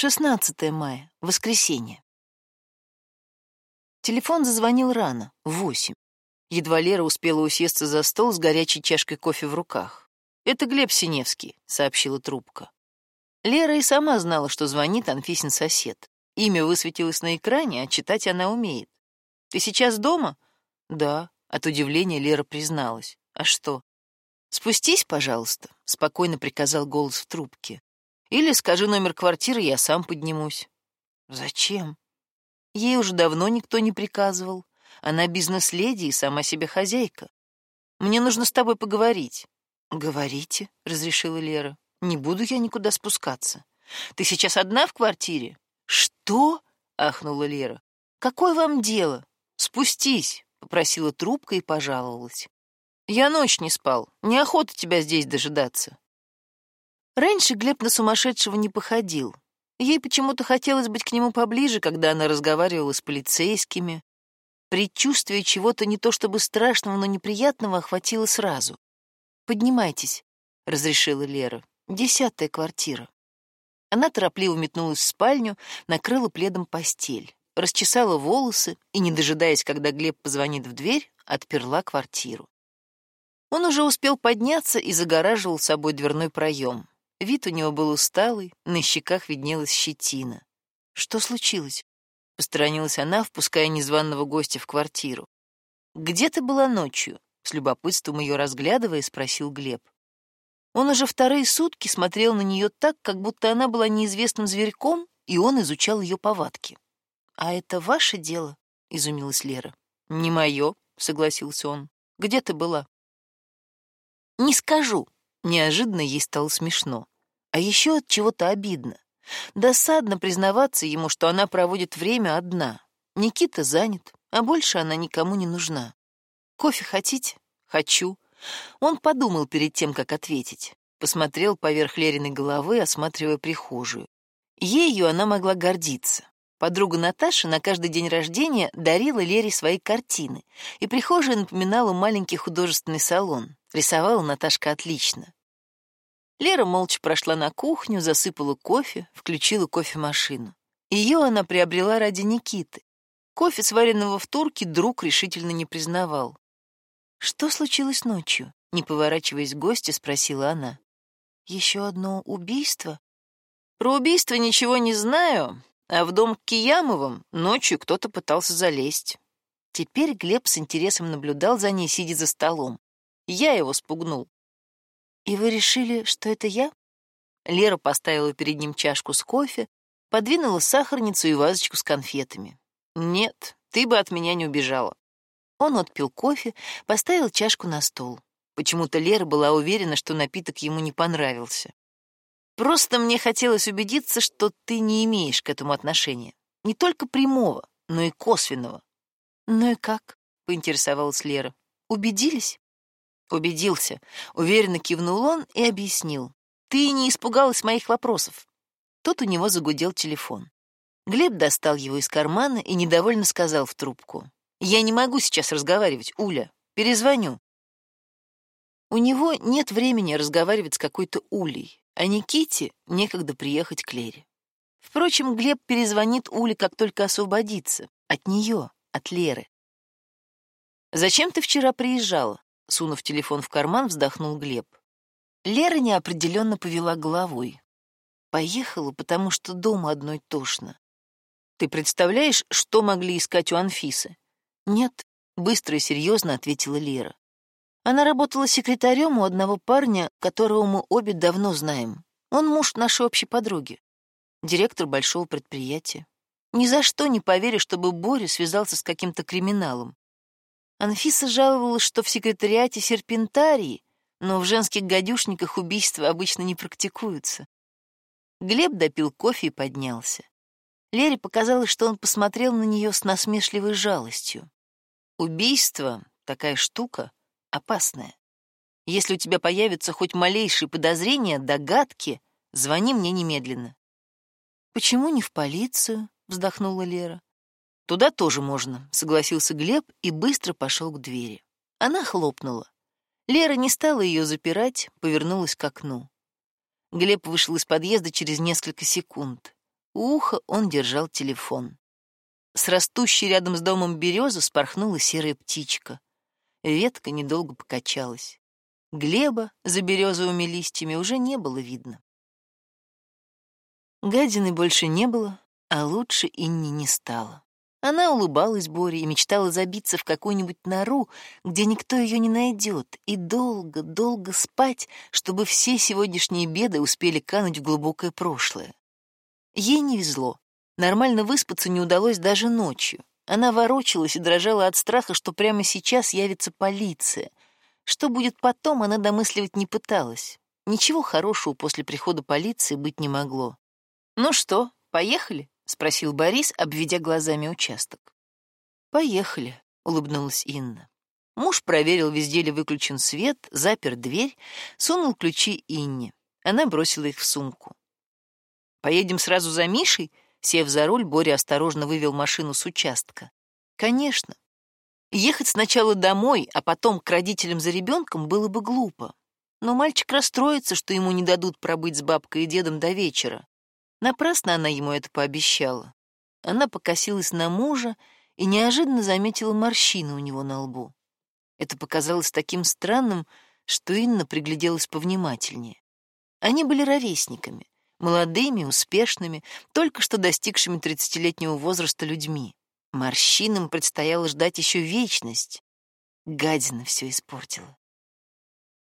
16 мая, воскресенье. Телефон зазвонил рано, в восемь. Едва Лера успела усесться за стол с горячей чашкой кофе в руках. «Это Глеб Синевский», — сообщила трубка. Лера и сама знала, что звонит Анфисин сосед. Имя высветилось на экране, а читать она умеет. «Ты сейчас дома?» «Да», — от удивления Лера призналась. «А что?» «Спустись, пожалуйста», — спокойно приказал голос в трубке. «Или скажи номер квартиры, я сам поднимусь». «Зачем?» Ей уже давно никто не приказывал. Она бизнес-леди и сама себе хозяйка. Мне нужно с тобой поговорить. Говорите, разрешила Лера. Не буду я никуда спускаться. Ты сейчас одна в квартире? Что? ахнула Лера. Какое вам дело? Спустись, попросила трубка и пожаловалась. Я ночь не спал. Неохота тебя здесь дожидаться. Раньше Глеб на сумасшедшего не походил. Ей почему-то хотелось быть к нему поближе, когда она разговаривала с полицейскими. Предчувствие чего-то не то чтобы страшного, но неприятного охватило сразу. «Поднимайтесь», — разрешила Лера. «Десятая квартира». Она торопливо метнулась в спальню, накрыла пледом постель, расчесала волосы и, не дожидаясь, когда Глеб позвонит в дверь, отперла квартиру. Он уже успел подняться и загораживал собой дверной проем. Вид у него был усталый, на щеках виднелась щетина. Что случилось? Посторонилась она, впуская незваного гостя в квартиру. Где ты была ночью? С любопытством ее разглядывая, спросил Глеб. Он уже вторые сутки смотрел на нее так, как будто она была неизвестным зверьком, и он изучал ее повадки. «А это ваше дело?» — изумилась Лера. «Не мое», — согласился он. «Где ты была?» «Не скажу», Неожиданно ей стало смешно. А еще от чего-то обидно. Досадно признаваться ему, что она проводит время одна. Никита занят, а больше она никому не нужна. «Кофе хотите?» «Хочу». Он подумал перед тем, как ответить. Посмотрел поверх Лериной головы, осматривая прихожую. Ею она могла гордиться. Подруга Наташа на каждый день рождения дарила Лере свои картины, и прихожая напоминала маленький художественный салон. Рисовала Наташка отлично. Лера молча прошла на кухню, засыпала кофе, включила кофемашину. Ее она приобрела ради Никиты. Кофе, сваренного в турке, друг решительно не признавал. «Что случилось ночью?» — не поворачиваясь к гостю, спросила она. «Еще одно убийство?» «Про убийство ничего не знаю, а в дом к Киямовым ночью кто-то пытался залезть». Теперь Глеб с интересом наблюдал за ней, сидя за столом. Я его спугнул. «И вы решили, что это я?» Лера поставила перед ним чашку с кофе, подвинула сахарницу и вазочку с конфетами. «Нет, ты бы от меня не убежала». Он отпил кофе, поставил чашку на стол. Почему-то Лера была уверена, что напиток ему не понравился. «Просто мне хотелось убедиться, что ты не имеешь к этому отношения. Не только прямого, но и косвенного». «Ну и как?» — поинтересовалась Лера. «Убедились?» Убедился. Уверенно кивнул он и объяснил. «Ты не испугалась моих вопросов». Тут у него загудел телефон. Глеб достал его из кармана и недовольно сказал в трубку. «Я не могу сейчас разговаривать, Уля. Перезвоню». У него нет времени разговаривать с какой-то Улей, а Никите некогда приехать к Лере. Впрочем, Глеб перезвонит Уле, как только освободится. От нее, от Леры. «Зачем ты вчера приезжала?» Сунув телефон в карман, вздохнул Глеб. Лера неопределенно повела головой. Поехала, потому что дома одной тошно. Ты представляешь, что могли искать у Анфисы? Нет, быстро и серьезно ответила Лера. Она работала секретарем у одного парня, которого мы обе давно знаем. Он муж нашей общей подруги, директор большого предприятия. Ни за что не поверю, чтобы Боря связался с каким-то криминалом. Анфиса жаловалась, что в секретариате серпентарии, но в женских гадюшниках убийства обычно не практикуются. Глеб допил кофе и поднялся. Лере показалось, что он посмотрел на нее с насмешливой жалостью. Убийство — такая штука опасная. Если у тебя появятся хоть малейшие подозрения, догадки, звони мне немедленно. «Почему не в полицию?» — вздохнула Лера. Туда тоже можно, согласился Глеб и быстро пошел к двери. Она хлопнула. Лера не стала ее запирать, повернулась к окну. Глеб вышел из подъезда через несколько секунд. У уха он держал телефон. С растущей рядом с домом березы спорхнула серая птичка. Ветка недолго покачалась. Глеба за березовыми листьями уже не было видно. Гадины больше не было, а лучше Инни не стало. Она улыбалась Боре и мечтала забиться в какую-нибудь нору, где никто ее не найдет, и долго-долго спать, чтобы все сегодняшние беды успели кануть в глубокое прошлое. Ей не везло. Нормально выспаться не удалось даже ночью. Она ворочалась и дрожала от страха, что прямо сейчас явится полиция. Что будет потом, она домысливать не пыталась. Ничего хорошего после прихода полиции быть не могло. «Ну что, поехали?» — спросил Борис, обведя глазами участок. «Поехали», — улыбнулась Инна. Муж проверил, везде ли выключен свет, запер дверь, сунул ключи Инне. Она бросила их в сумку. «Поедем сразу за Мишей?» Сев за руль, Боря осторожно вывел машину с участка. «Конечно. Ехать сначала домой, а потом к родителям за ребенком было бы глупо. Но мальчик расстроится, что ему не дадут пробыть с бабкой и дедом до вечера. Напрасно она ему это пообещала. Она покосилась на мужа и неожиданно заметила морщины у него на лбу. Это показалось таким странным, что Инна пригляделась повнимательнее. Они были ровесниками, молодыми, успешными, только что достигшими тридцатилетнего возраста людьми. Морщинам предстояло ждать еще вечность. Гадина все испортила.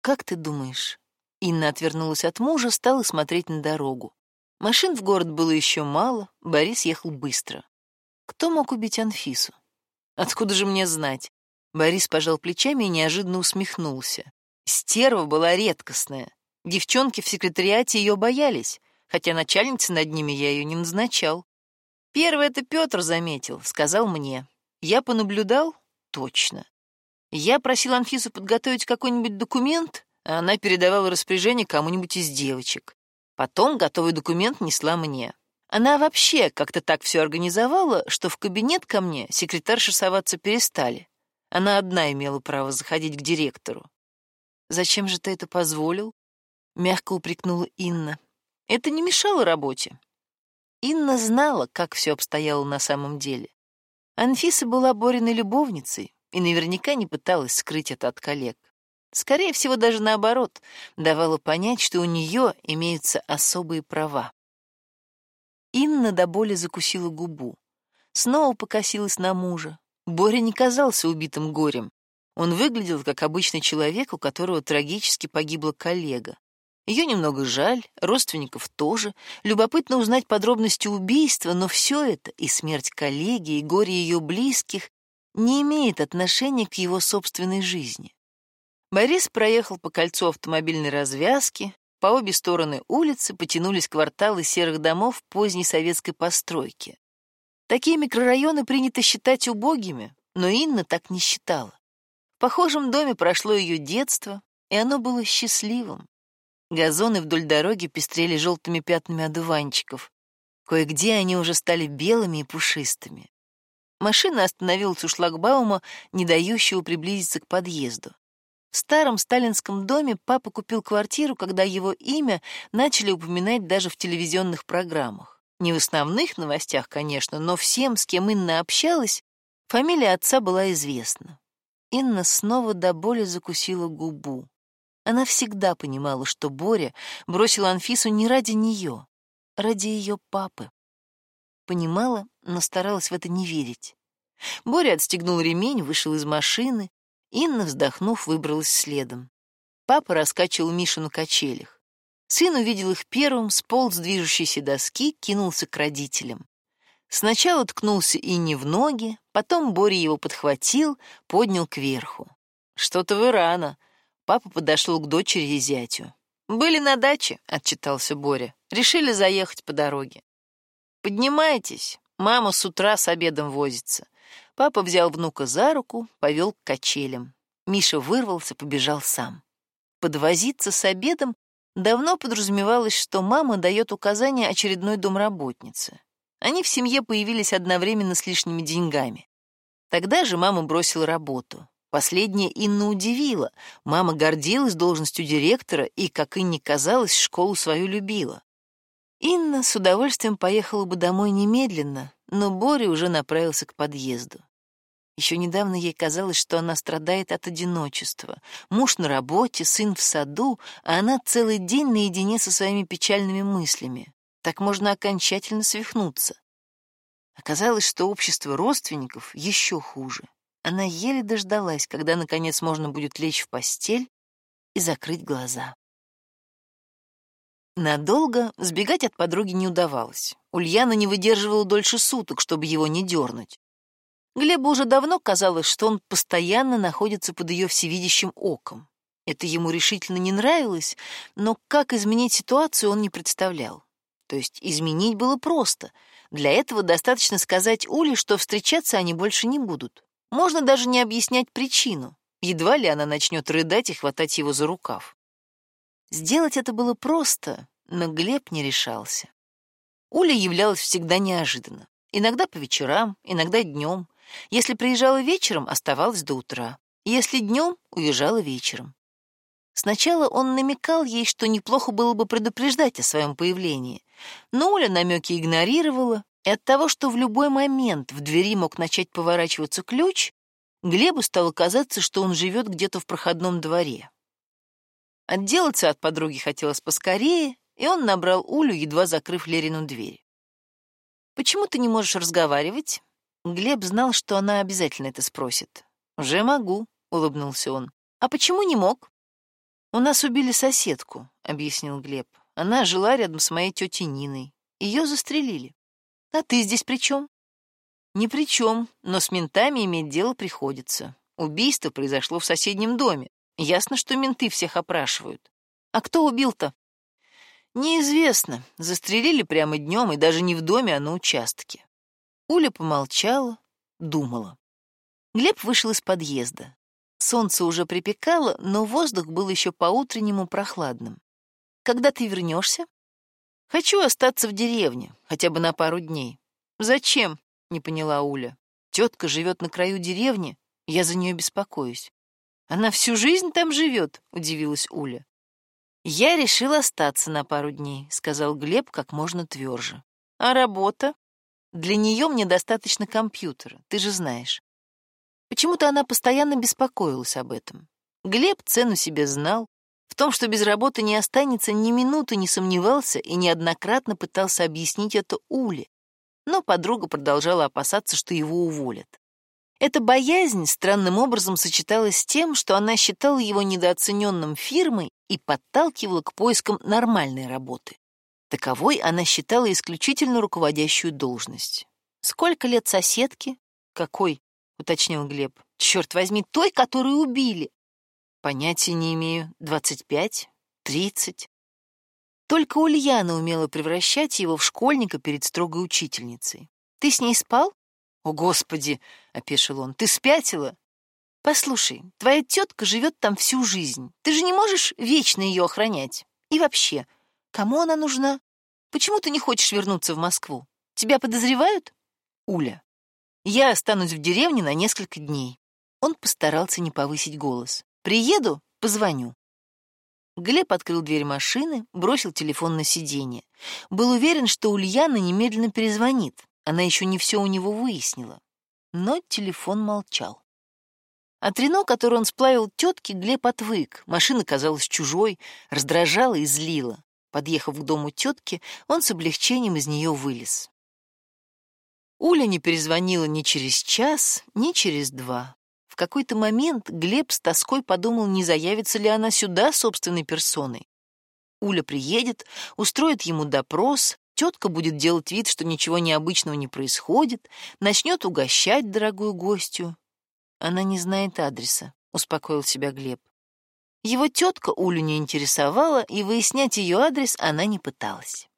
«Как ты думаешь?» Инна отвернулась от мужа, стала смотреть на дорогу. Машин в город было еще мало, Борис ехал быстро. Кто мог убить Анфису? Откуда же мне знать? Борис пожал плечами и неожиданно усмехнулся. Стерва была редкостная. Девчонки в секретариате ее боялись, хотя начальницы над ними я ее не назначал. Первый это Петр заметил, сказал мне. Я понаблюдал? Точно. Я просил Анфису подготовить какой-нибудь документ, а она передавала распоряжение кому-нибудь из девочек. Потом готовый документ несла мне. Она вообще как-то так все организовала, что в кабинет ко мне секретарши соваться перестали. Она одна имела право заходить к директору. «Зачем же ты это позволил?» — мягко упрекнула Инна. «Это не мешало работе». Инна знала, как все обстояло на самом деле. Анфиса была Бориной любовницей и наверняка не пыталась скрыть это от коллег. Скорее всего, даже наоборот, давала понять, что у нее имеются особые права. Инна до боли закусила губу. Снова покосилась на мужа. Боря не казался убитым горем. Он выглядел как обычный человек, у которого трагически погибла коллега. Ее немного жаль, родственников тоже. Любопытно узнать подробности убийства, но все это, и смерть коллеги, и горе ее близких, не имеет отношения к его собственной жизни. Борис проехал по кольцу автомобильной развязки, по обе стороны улицы потянулись кварталы серых домов поздней советской постройки. Такие микрорайоны принято считать убогими, но Инна так не считала. В похожем доме прошло ее детство, и оно было счастливым. Газоны вдоль дороги пестрели желтыми пятнами одуванчиков. Кое-где они уже стали белыми и пушистыми. Машина остановилась у шлагбаума, не дающего приблизиться к подъезду. В старом сталинском доме папа купил квартиру, когда его имя начали упоминать даже в телевизионных программах. Не в основных новостях, конечно, но всем, с кем Инна общалась, фамилия отца была известна. Инна снова до боли закусила губу. Она всегда понимала, что Боря бросил Анфису не ради нее, ради ее папы. Понимала, но старалась в это не верить. Боря отстегнул ремень, вышел из машины, Инна, вздохнув, выбралась следом. Папа раскачивал Мишу на качелях. Сын увидел их первым, сполз с движущейся доски, кинулся к родителям. Сначала ткнулся Инне в ноги, потом Боря его подхватил, поднял кверху. «Что-то вы рано». Папа подошел к дочери и зятю. «Были на даче», — отчитался Боря. «Решили заехать по дороге». «Поднимайтесь, мама с утра с обедом возится. Папа взял внука за руку, повел к качелям. Миша вырвался, побежал сам. Подвозиться с обедом давно подразумевалось, что мама дает указания очередной домработнице. Они в семье появились одновременно с лишними деньгами. Тогда же мама бросила работу. Последняя Инна удивила. Мама гордилась должностью директора и, как и не казалось, школу свою любила. Инна с удовольствием поехала бы домой немедленно, но Боря уже направился к подъезду. Еще недавно ей казалось, что она страдает от одиночества. Муж на работе, сын в саду, а она целый день наедине со своими печальными мыслями. Так можно окончательно свихнуться. Оказалось, что общество родственников еще хуже. Она еле дождалась, когда, наконец, можно будет лечь в постель и закрыть глаза. Надолго сбегать от подруги не удавалось. Ульяна не выдерживала дольше суток, чтобы его не дернуть. Глебу уже давно казалось, что он постоянно находится под ее всевидящим оком. Это ему решительно не нравилось, но как изменить ситуацию он не представлял. То есть изменить было просто. Для этого достаточно сказать Уле, что встречаться они больше не будут. Можно даже не объяснять причину. Едва ли она начнет рыдать и хватать его за рукав. Сделать это было просто, но Глеб не решался. Уля являлась всегда неожиданно. Иногда по вечерам, иногда днем. Если приезжала вечером, оставалась до утра. Если днем, уезжала вечером. Сначала он намекал ей, что неплохо было бы предупреждать о своем появлении. Но Уля намеки игнорировала, и от того, что в любой момент в двери мог начать поворачиваться ключ, Глебу стало казаться, что он живет где-то в проходном дворе. Отделаться от подруги хотелось поскорее, и он набрал Улю, едва закрыв Лерину дверь. «Почему ты не можешь разговаривать?» Глеб знал, что она обязательно это спросит. «Уже могу», — улыбнулся он. «А почему не мог?» «У нас убили соседку», — объяснил Глеб. «Она жила рядом с моей тетей Ниной. Ее застрелили. А ты здесь при чем?» «Ни при чем, но с ментами иметь дело приходится. Убийство произошло в соседнем доме. Ясно, что менты всех опрашивают. А кто убил-то? Неизвестно. Застрелили прямо днем, и даже не в доме, а на участке. Уля помолчала, думала. Глеб вышел из подъезда. Солнце уже припекало, но воздух был еще по-утреннему прохладным. «Когда ты вернешься?» «Хочу остаться в деревне, хотя бы на пару дней». «Зачем?» — не поняла Уля. «Тетка живет на краю деревни, я за нее беспокоюсь. Она всю жизнь там живет, удивилась Уля. Я решил остаться на пару дней, сказал Глеб как можно тверже. А работа? Для нее мне достаточно компьютера, ты же знаешь. Почему-то она постоянно беспокоилась об этом. Глеб цену себе знал, в том, что без работы не останется, ни минуты не сомневался и неоднократно пытался объяснить это Уле. Но подруга продолжала опасаться, что его уволят. Эта боязнь странным образом сочеталась с тем, что она считала его недооцененным фирмой и подталкивала к поискам нормальной работы. Таковой она считала исключительно руководящую должность. «Сколько лет соседки?» «Какой?» — уточнил Глеб. «Черт возьми, той, которую убили!» «Понятия не имею. Двадцать пять? Тридцать?» Только Ульяна умела превращать его в школьника перед строгой учительницей. «Ты с ней спал?» «О, Господи!» — опешил он. «Ты спятила?» «Послушай, твоя тетка живет там всю жизнь. Ты же не можешь вечно ее охранять. И вообще, кому она нужна? Почему ты не хочешь вернуться в Москву? Тебя подозревают?» «Уля, я останусь в деревне на несколько дней». Он постарался не повысить голос. «Приеду, позвоню». Глеб открыл дверь машины, бросил телефон на сиденье. Был уверен, что Ульяна немедленно перезвонит. Она еще не все у него выяснила. Но телефон молчал. От Рено, который он сплавил тетке, Глеб отвык. Машина казалась чужой, раздражала и злила. Подъехав к дому тетки, он с облегчением из нее вылез. Уля не перезвонила ни через час, ни через два. В какой-то момент Глеб с тоской подумал, не заявится ли она сюда собственной персоной. Уля приедет, устроит ему допрос, Тетка будет делать вид, что ничего необычного не происходит, начнет угощать дорогую гостью. Она не знает адреса, успокоил себя Глеб. Его тетка Улю не интересовала, и выяснять ее адрес она не пыталась.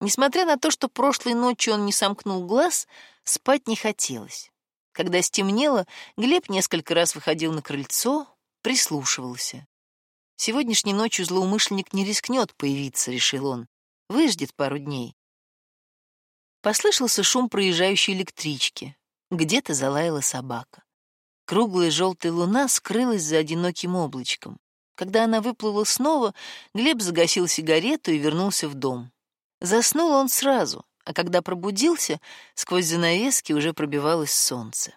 Несмотря на то, что прошлой ночью он не сомкнул глаз, спать не хотелось. Когда стемнело, Глеб несколько раз выходил на крыльцо, прислушивался. Сегодняшней ночью злоумышленник не рискнет появиться, решил он. Выждет пару дней. Послышался шум проезжающей электрички. Где-то залаяла собака. Круглая желтая луна скрылась за одиноким облачком. Когда она выплыла снова, Глеб загасил сигарету и вернулся в дом. Заснул он сразу, а когда пробудился, сквозь занавески уже пробивалось солнце.